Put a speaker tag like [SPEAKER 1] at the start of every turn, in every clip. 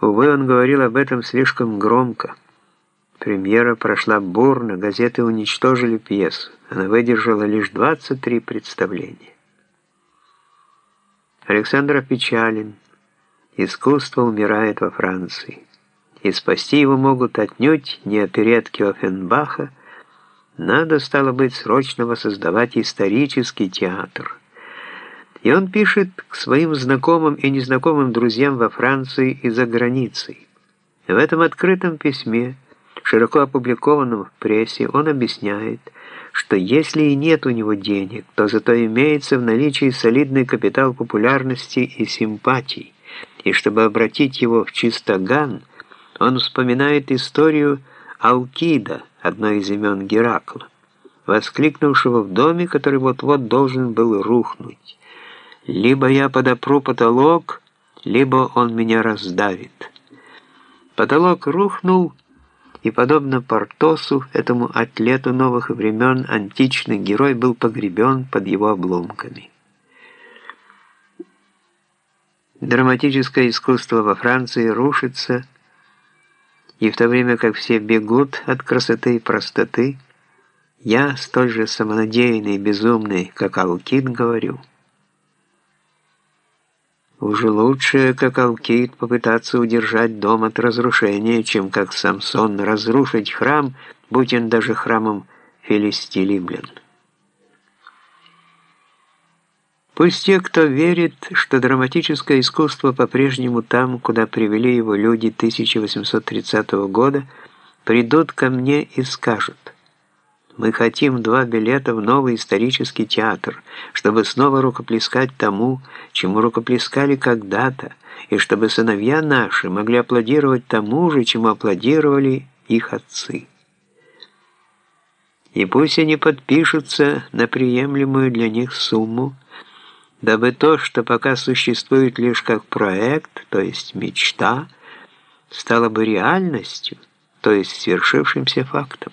[SPEAKER 1] Увы, он говорил об этом слишком громко. Премьера прошла бурно, газеты уничтожили пьесу. Она выдержала лишь 23 представления. Александр опечален. Искусство умирает во Франции. И спасти его могут отнюдь не оперетки Оффенбаха. Надо, стало быть, срочно воссоздавать исторический театр. И он пишет к своим знакомым и незнакомым друзьям во Франции и за границей. В этом открытом письме, широко опубликованном в прессе, он объясняет, что если и нет у него денег, то зато имеется в наличии солидный капитал популярности и симпатий, и чтобы обратить его в чистоган, он вспоминает историю Алкида, одно из имен Геракла, воскликнувшего в доме, который вот-вот должен был рухнуть. «Либо я подопру потолок, либо он меня раздавит». Потолок рухнул, и, подобно Портосу, этому атлету новых времен, античный герой был погребен под его обломками. Драматическое искусство во Франции рушится, и в то время как все бегут от красоты и простоты, я, столь же самонадеянный и безумный, как Алкид, говорю – уже лучше, как Алкид, попытаться удержать дом от разрушения, чем как Самсон разрушить храм, будь он даже храмом филистилимлян. Пусть те, кто верит, что драматическое искусство по-прежнему там, куда привели его люди 1830 года, придут ко мне и скажут – мы хотим два билета в новый исторический театр, чтобы снова рукоплескать тому, чему рукоплескали когда-то, и чтобы сыновья наши могли аплодировать тому же, чему аплодировали их отцы. И пусть они подпишутся на приемлемую для них сумму, дабы то, что пока существует лишь как проект, то есть мечта, стало бы реальностью, то есть свершившимся фактом.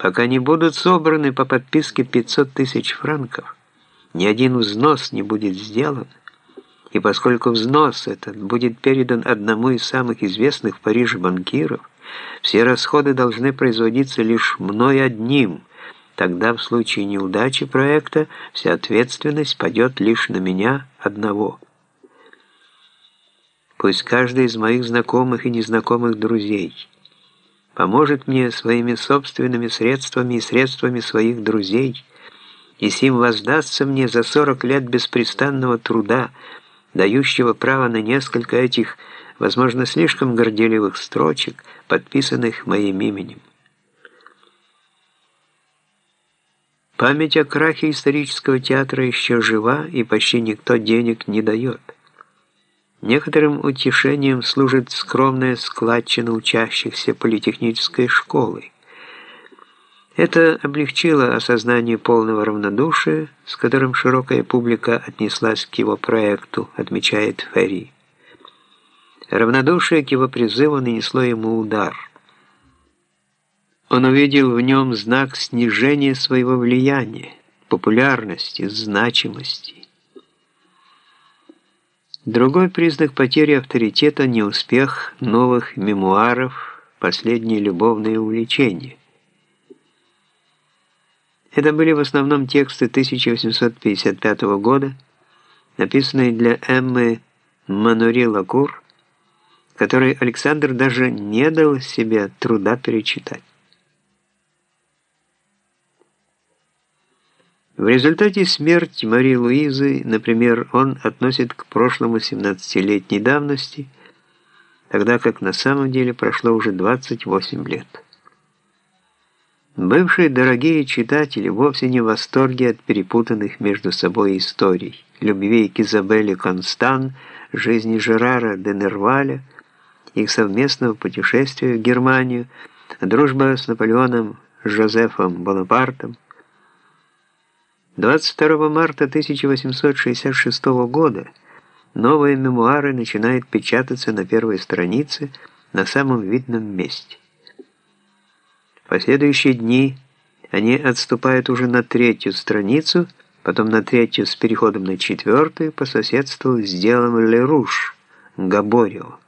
[SPEAKER 1] Пока не будут собраны по подписке 500 тысяч франков, ни один взнос не будет сделан, и поскольку взнос этот будет передан одному из самых известных в Париже банкиров, все расходы должны производиться лишь мной одним, тогда в случае неудачи проекта вся ответственность падет лишь на меня одного. Пусть каждый из моих знакомых и незнакомых друзей – поможет мне своими собственными средствами и средствами своих друзей, и сим воздастся мне за 40 лет беспрестанного труда, дающего право на несколько этих, возможно, слишком горделивых строчек, подписанных моим именем. Память о крахе исторического театра еще жива, и почти никто денег не дает. Некоторым утешением служит скромная складчина учащихся политехнической школы. Это облегчило осознание полного равнодушия, с которым широкая публика отнеслась к его проекту, отмечает Ферри. Равнодушие к его призыву нанесло ему удар. Он увидел в нем знак снижения своего влияния, популярности, значимости. Другой признак потери авторитета – неуспех новых мемуаров, последние любовные увлечения. Это были в основном тексты 1855 года, написанные для Эммы Манури Лакур, которые Александр даже не дал себе труда перечитать. В результате смерти Марии Луизы, например, он относит к прошлому 17-летней давности, тогда как на самом деле прошло уже 28 лет. Бывшие дорогие читатели вовсе не в восторге от перепутанных между собой историй, любви к Изабелле Констан, жизни Жерара де Нерваля, их совместного путешествия в Германию, дружба с Наполеоном Жозефом Бонапартом, 22 марта 1866 года новые мемуары начинают печататься на первой странице на самом видном месте. В последующие дни они отступают уже на третью страницу, потом на третью с переходом на четвертую по соседству с делом Леруш, Габорио.